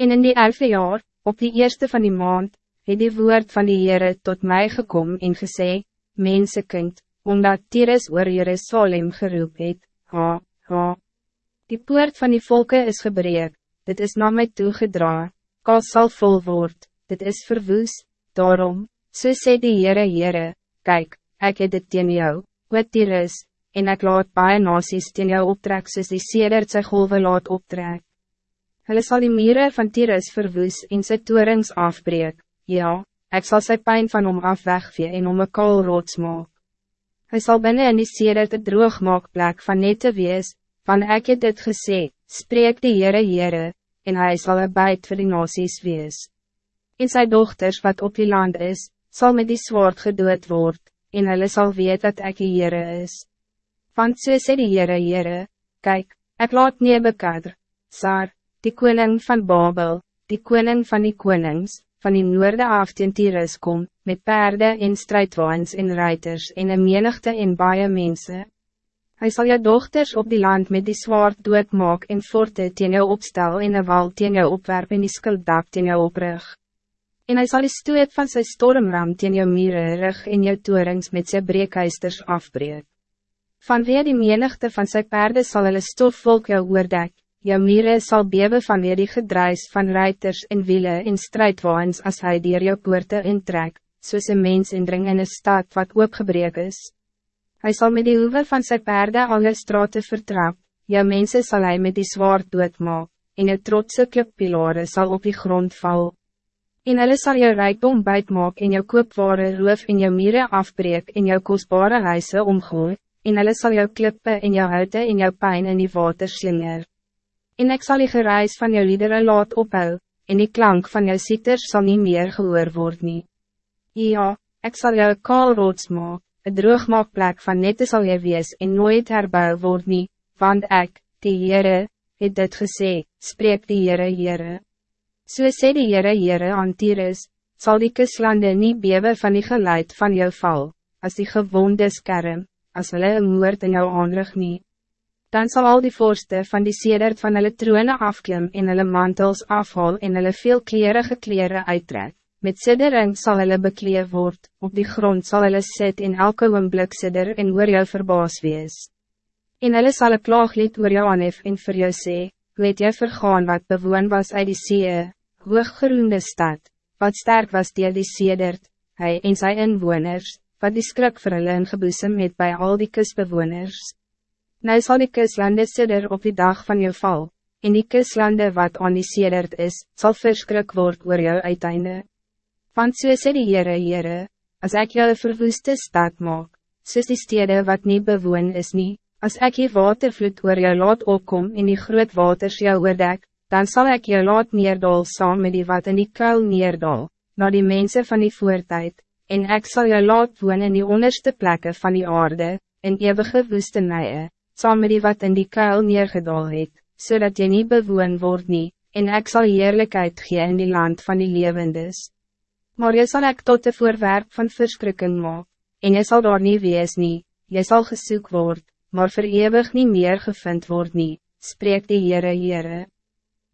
En in die elfde jaar, op die eerste van die maand, het die woord van die Heere tot mij gekom en gesê, Mensekind, omdat Tyrus oor Jerusalem geroep het, ha, ha. Die poort van die volken is gebreek, dit is na my toegedra, kas sal vol word, dit is verwoes, daarom, so sê die Heere Heere, kyk, ek het dit teen jou, wat Tyrus, en ek laat baie nasies teen jou optrek soos die sedert sy golwe laat optrek. Hulle sal die mieren van Tyrus verwoes en sy torings afbreek, ja, ik zal zijn pijn van om af wegvee en om een kool rood maak. Hij zal binnen in die sedert het droogmaakplek van nette wees, van ek het dit gesê, spreek die Heere Heere, en hij zal een bijt vir die nasies wees. En sy dochters wat op die land is, zal met die zwaard gedood word, en hulle sal weet dat ek die Heere is. Want so sê die Heere Heere, kyk, ek laat Nebekadr, Sar, die koning van Babel, die koning van die konings, van die noorde af teen Tyrus kom, met paarden en strijdwaans en ruiters en een menigte en baie mense. Hij zal je dochters op die land met die zwaard doodmaak en forte teen jou opstel en een wal teen jou opwerp en die skulddak teen jou oprug. En hij zal die stoot van zijn stormram teen jou mieren rug en jou torings met zijn breekhuisters afbreek. Vanweer die menigte van zijn paarden zal hulle stofvolk jou oordek, Jou mire sal bewe vanweer die gedruis van ruiters en wielen en strijdwaans als hij dier jou poorte intrek, soos een mens indring in een stad wat oopgebreek is. Hij zal met die hoeve van zijn paarden al jou straten vertrap, jou mensen zal hij met die zwaard doodmaak, en jou trotse klippilare zal op die grond val. En hulle sal jou rijkdom buitmaak en jou koopware roof en jou mire afbreek en jou kostbare huise omgooi, en hulle sal jou klippe en jou huite en jou pijn in die water slinger en ik zal die gereis van jou liederen laat ophou, en die klank van jou sieters zal niet meer gehoor word nie. Ja, ik zal jou kaalroods maak, een droogmaakplek van nette zal jy wees en nooit herbou word nie, want ik, die Heere, het dit gesê, spreek die Heere Heere. So sê die Heere Heere aan Tyrus, sal die kuslande nie bewe van die geluid van jou val, als die gewonde skerm, as hulle een moord in jou aanrig nie dan zal al die vorsten van die sedert van hulle troone afklim en hulle mantels afhaal en hulle veelklerige kleren uittrek. Met siddering zal hulle bekleed word, op die grond zal hulle sit en elke oomblik sidder en oor jou verbaas wees. En hulle sal een klaaglied oor jou aanhef en vir jou sê, weet jy vergaan wat bewoon was uit die see, hooggeroende stad, wat sterk was die die sedert, hij en sy inwoners, wat die skrik vir hulle ingeboesem het bij al die kusbewoners. Nou zal die kuslande sidder op die dag van jou val, en die kuslande wat aan die sedert is, zal verskrik word oor jou uiteinde. Want so sê die Heere Heere, as ek jou verwoeste stad maak, soos die stede wat niet bewoon is nie, as ek die watervloed oor jou laat opkom en die groot waters jou oordek, dan zal ik jou laat neerdal saam met die wat in die kuil neerdal, na die mensen van die voortijd, en ik zal jou laat woon in die onderste plekken van die aarde, in eeuwige woestenije saam met die wat in die kuil neergedaal het, zodat so je niet bewoon word nie, en ik zal heerlijkheid gee in die land van die levendes. Maar je zal ik tot de voorwerp van verskrikking maak, en je zal daar niet wees nie, je zal gesoek word, maar voor eeuwig niet meer gevind word nie, spreekt die Heere Heere.